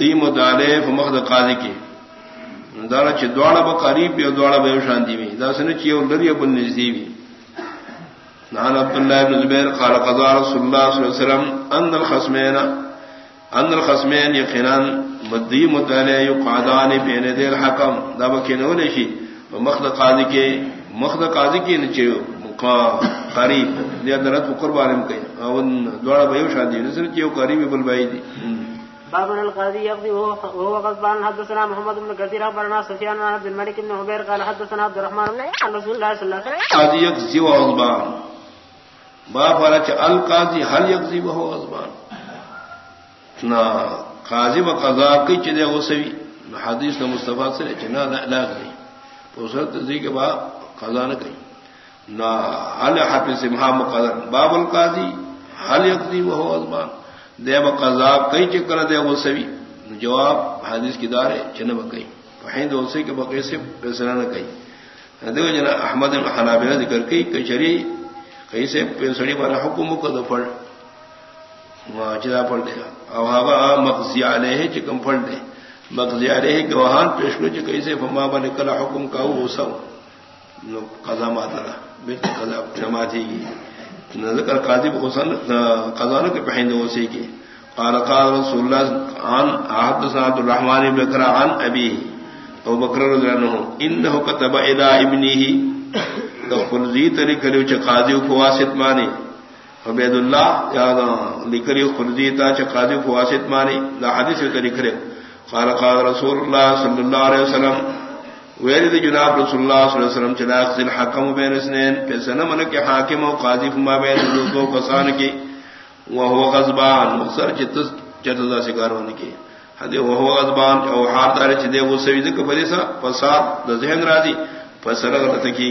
دی مدالے فمخد قاضی کی دارا چ دوڑا با قریب یا دوڑا با شانتی بھی دا سن چ یو لری ابن نزی بھی نان عبد الله بن زبیر قال قضا رسول الله صلی اللہ علیہ وسلم ان الخصمین ان الخصمین یقینا مدی مدالے یقعدان بین ذل حکم دا با بکینو لشی مخد قاضی کے مخد قاضی کی نچے قریب. دیا درت قربان کہیں او دوڑا با شانتی نسر چ یو قریب بل بائی دی باب القاضي يقضي، وهو غضبان. حدثنا محمد بن كثير اخبرنا سفيان عن عبد الملك بن عبير قال حدثنا عبد الرحمن بن عن رسول الله صلى الله عليه وسلم. قاضي يقضي وهو غضبان. باب فرج القاضي هل يقضي وهو غضبان؟ نا، قاضي وقضاء کی چدے وہ سوی حدیث نے مصطفی سے جنا لا نہیں پوسرت ذی کے بعد قضا نہ کہیں نا هل حفظ محمد قدر باب القاضي هل يقضي وهو غضبان؟ دے بقضاب کئی چکر دے وہ سوی۔ جواب حدیث کی دار ہے چن بکئی پہند اسے کے بقے سے فیصلہ نہ کئی۔ دیکھو جنا احمد حنابلہ ذکر کی کچری کئی سے پیسڑی والا حکم کو دفڑ چدا پڑ دے۔ او ہوا مقضی علیہ چکم پڑ دے۔ مقضی علیہ گواہان پیش کرو چ کئی سے فما بن کلا حکم کا وہ سو۔ قضا ماترا بالکل قضا جمع تھی۔ ذکر قاضی حسن قزانہ کے پہنے اسی کے قال قال رسول اللہ عن حدثنا عبد الرحمن بن بکر عن ابي او بکر رضی اللہ عنہ انه كتب الى ابنه دخل ذی طریق لو چ قاضی کو واسط مانی عبید اللہ یاد لکری خلدی تا چ قاضی کو واسط مانی دا حدیث طریق کرے قال قال رسول اللہ صلی اللہ علیہ وسلم ویرد جناب رسول اللہ صلی اللہ علیہ وسلم چلا اخذ حکم بین اسنین پیسنا من کے حاکم و قاضی فما بین دو قسان کی، وہو غزبان مقصر چتس چتزا سکار ہونے کی۔ حدی وہو غزبان او حار دار دے وہ سویدک فریسا فساد دا ذہن راضی فسرغ لتکی